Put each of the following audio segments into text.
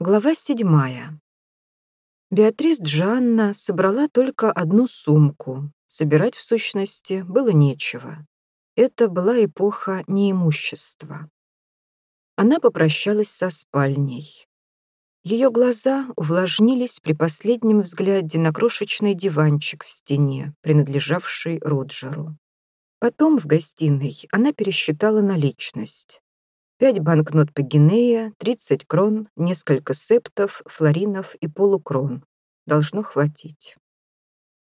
Глава седьмая. Беатрис Джанна собрала только одну сумку. Собирать, в сущности, было нечего. Это была эпоха неимущества. Она попрощалась со спальней. Ее глаза увлажнились при последнем взгляде на крошечный диванчик в стене, принадлежавший Роджеру. Потом в гостиной она пересчитала наличность. Пять банкнот по гинея, 30 крон, несколько септов, флоринов и полукрон. Должно хватить.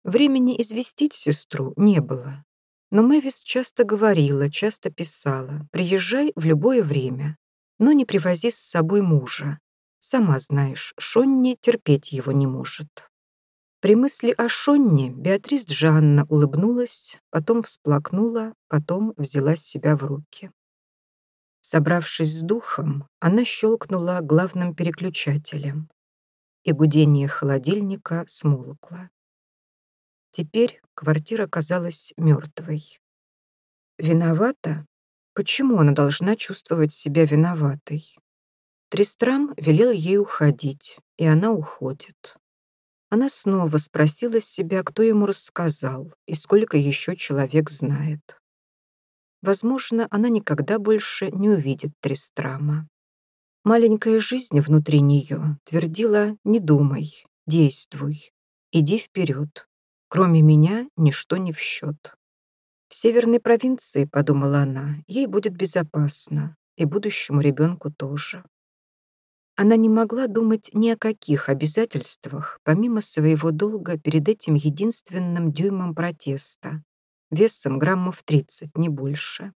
Времени известить сестру не было. Но Мэвис часто говорила, часто писала, приезжай в любое время, но не привози с собой мужа. Сама знаешь, Шонни терпеть его не может. При мысли о Шонне Беатрис Джанна улыбнулась, потом всплакнула, потом взяла себя в руки. Собравшись с духом, она щелкнула главным переключателем, и гудение холодильника смолкло. Теперь квартира казалась мертвой. Виновата? Почему она должна чувствовать себя виноватой? Тристрам велел ей уходить, и она уходит. Она снова спросила себя, кто ему рассказал и сколько еще человек знает. Возможно, она никогда больше не увидит Тристрама. Маленькая жизнь внутри нее твердила «не думай, действуй, иди вперед. Кроме меня ничто не в счет». В северной провинции, подумала она, ей будет безопасно, и будущему ребенку тоже. Она не могла думать ни о каких обязательствах, помимо своего долга перед этим единственным дюймом протеста, весом граммов 30, не больше.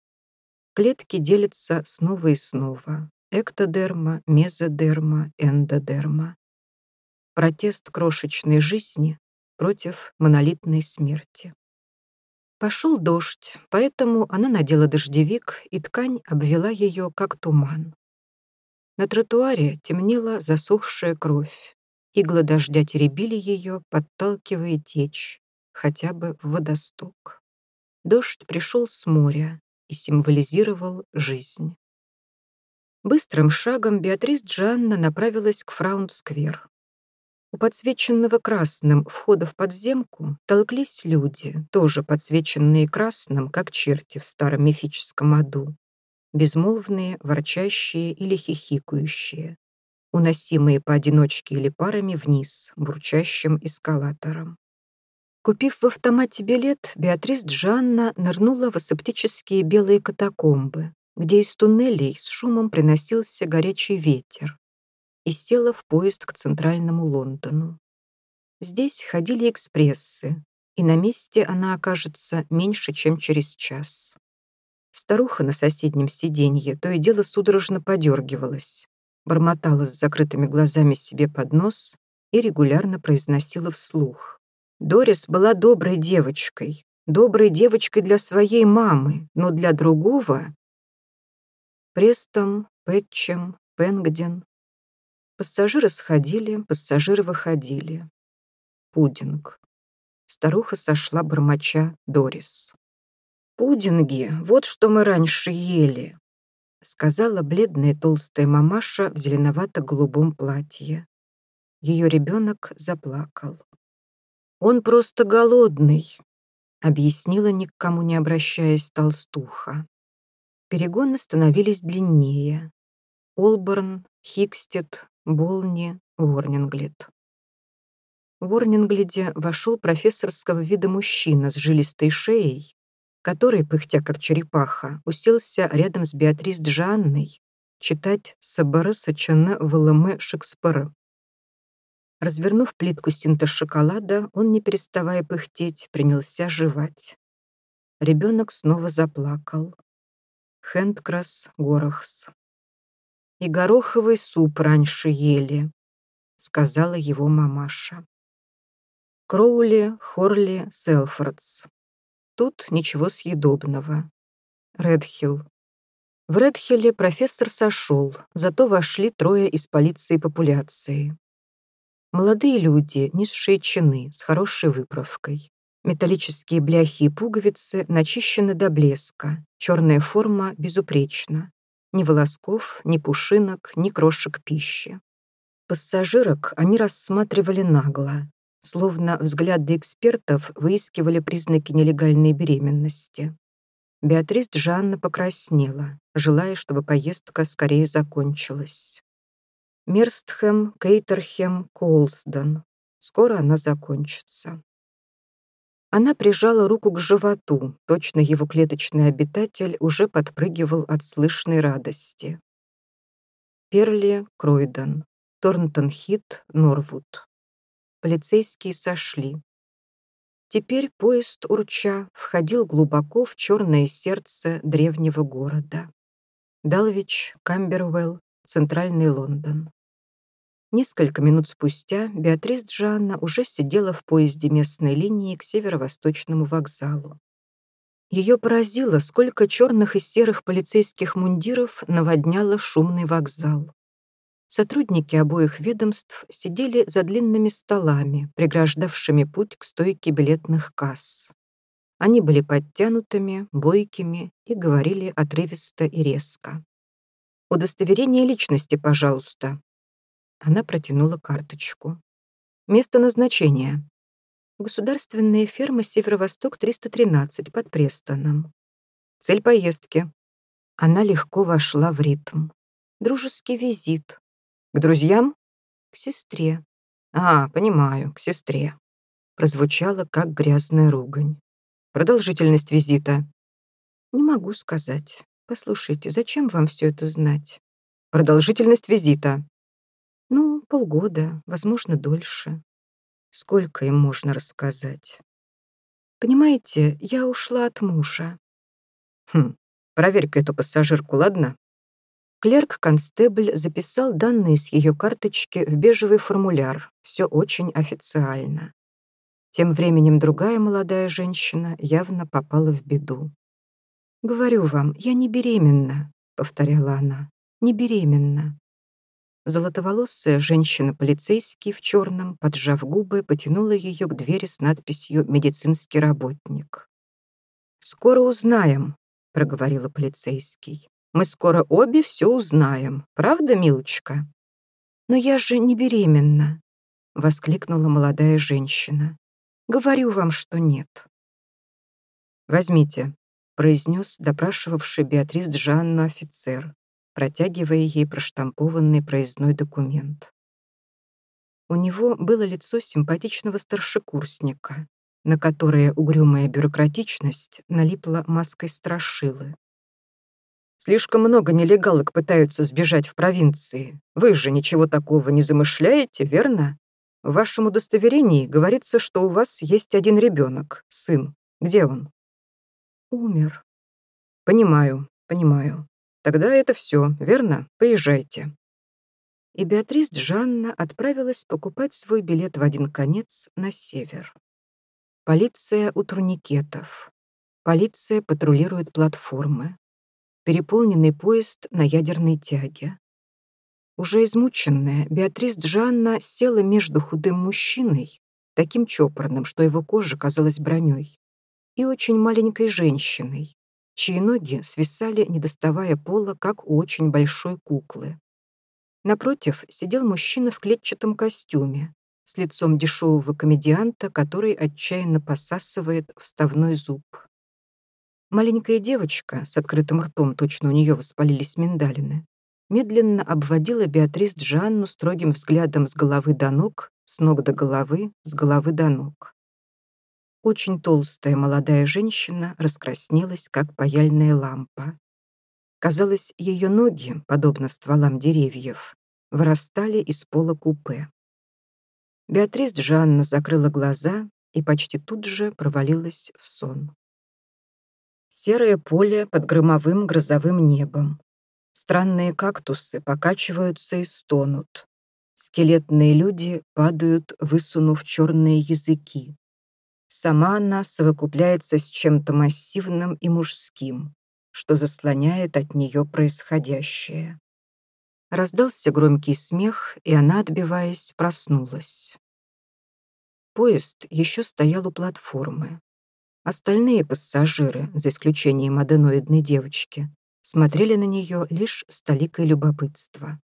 Клетки делятся снова и снова. Эктодерма, мезодерма, эндодерма. Протест крошечной жизни против монолитной смерти. Пошел дождь, поэтому она надела дождевик, и ткань обвела ее, как туман. На тротуаре темнела засохшая кровь. Иглы дождя теребили ее, подталкивая течь, хотя бы в водосток. Дождь пришел с моря и символизировал жизнь. Быстрым шагом Беатрис Джанна направилась к Фраунд-сквер. У подсвеченного красным входа в подземку толклись люди, тоже подсвеченные красным, как черти в старом мифическом аду. Безмолвные, ворчащие или хихикающие, уносимые поодиночке или парами вниз, бурчащим эскалатором. Купив в автомате билет, Беатрис Джанна нырнула в асептические белые катакомбы, где из туннелей с шумом приносился горячий ветер, и села в поезд к центральному Лондону. Здесь ходили экспрессы, и на месте она окажется меньше, чем через час. Старуха на соседнем сиденье то и дело судорожно подергивалась, бормотала с закрытыми глазами себе под нос и регулярно произносила вслух. Дорис была доброй девочкой, доброй девочкой для своей мамы, но для другого... Престом, Пэтчем, Пенгден. Пассажиры сходили, пассажиры выходили. Пудинг. Старуха сошла бормоча Дорис. «Пудинги, вот что мы раньше ели», сказала бледная толстая мамаша в зеленовато-голубом платье. Ее ребенок заплакал. «Он просто голодный», — объяснила ни к кому не обращаясь толстуха. Перегоны становились длиннее. Олборн, Хикстед, Болни, Уорнинглет. В Уорнингледе вошел профессорского вида мужчина с жилистой шеей, который, пыхтя как черепаха, уселся рядом с Беатрис Джанной читать Сабара Сачана ВЛМ Шекспира. Развернув плитку синта шоколада, он, не переставая пыхтеть, принялся жевать. Ребенок снова заплакал. Хендкрас Горохс. «И гороховый суп раньше ели», — сказала его мамаша. Кроули, Хорли, Селфордс. Тут ничего съедобного. Редхилл. В Редхилле профессор сошел, зато вошли трое из полиции популяции. Молодые люди, низшие чины, с хорошей выправкой. Металлические бляхи и пуговицы начищены до блеска, черная форма безупречна. Ни волосков, ни пушинок, ни крошек пищи. Пассажирок они рассматривали нагло, словно взгляды экспертов выискивали признаки нелегальной беременности. Беатрис Джанна покраснела, желая, чтобы поездка скорее закончилась. Мерстхэм, Кейтерхем, Коулсден. Скоро она закончится. Она прижала руку к животу, точно его клеточный обитатель уже подпрыгивал от слышной радости. Перли, Кройден. Торнтон-Хит, Норвуд. Полицейские сошли. Теперь поезд, урча, входил глубоко в черное сердце древнего города. Далвич, Камбервелл, Центральный Лондон. Несколько минут спустя Беатрис Джанна уже сидела в поезде местной линии к северо-восточному вокзалу. Ее поразило, сколько черных и серых полицейских мундиров наводняло шумный вокзал. Сотрудники обоих ведомств сидели за длинными столами, преграждавшими путь к стойке билетных касс. Они были подтянутыми, бойкими и говорили отрывисто и резко. «Удостоверение личности, пожалуйста». Она протянула карточку. «Место назначения. Государственная ферма «Северо-Восток» 313 под Престоном. Цель поездки». Она легко вошла в ритм. Дружеский визит, к друзьям? К сестре. А, понимаю, к сестре. Прозвучало, как грязная ругань. Продолжительность визита? Не могу сказать. Послушайте, зачем вам все это знать? Продолжительность визита? Полгода, возможно, дольше. Сколько им можно рассказать? Понимаете, я ушла от мужа. Хм, проверь-ка эту пассажирку, ладно? Клерк-констебль записал данные с ее карточки в бежевый формуляр. Все очень официально. Тем временем другая молодая женщина явно попала в беду. «Говорю вам, я не беременна», — повторяла она. «Не беременна». Золотоволосая женщина-полицейский в черном, поджав губы, потянула ее к двери с надписью «Медицинский работник». «Скоро узнаем», — проговорила полицейский. Мы скоро обе все узнаем. Правда, милочка?» «Но я же не беременна», — воскликнула молодая женщина. «Говорю вам, что нет». «Возьмите», — произнес допрашивавший Беатрис Джанну офицер, протягивая ей проштампованный проездной документ. У него было лицо симпатичного старшекурсника, на которое угрюмая бюрократичность налипла маской страшилы. Слишком много нелегалок пытаются сбежать в провинции. Вы же ничего такого не замышляете, верно? В вашем удостоверении говорится, что у вас есть один ребенок, сын. Где он? Умер. Понимаю, понимаю. Тогда это все, верно? Поезжайте. И Беатрис Джанна отправилась покупать свой билет в один конец на север. Полиция у турникетов. Полиция патрулирует платформы переполненный поезд на ядерной тяге. Уже измученная, Беатрис Джанна села между худым мужчиной, таким чопорным, что его кожа казалась броней, и очень маленькой женщиной, чьи ноги свисали, не доставая пола, как у очень большой куклы. Напротив сидел мужчина в клетчатом костюме, с лицом дешевого комедианта, который отчаянно посасывает вставной зуб. Маленькая девочка с открытым ртом, точно у нее воспалились миндалины, медленно обводила Беатрис Джанну строгим взглядом с головы до ног, с ног до головы, с головы до ног. Очень толстая молодая женщина раскраснелась, как паяльная лампа. Казалось, ее ноги, подобно стволам деревьев, вырастали из пола купе. Беатрис Джанна закрыла глаза и почти тут же провалилась в сон. Серое поле под громовым грозовым небом. Странные кактусы покачиваются и стонут. Скелетные люди падают, высунув черные языки. Сама она совокупляется с чем-то массивным и мужским, что заслоняет от нее происходящее. Раздался громкий смех, и она, отбиваясь, проснулась. Поезд еще стоял у платформы. Остальные пассажиры, за исключением аденоидной девочки, смотрели на нее лишь с толикой любопытства.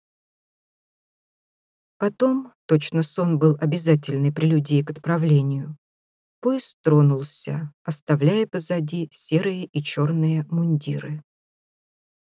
Потом, точно сон был обязательной прелюдией к отправлению, поезд тронулся, оставляя позади серые и черные мундиры.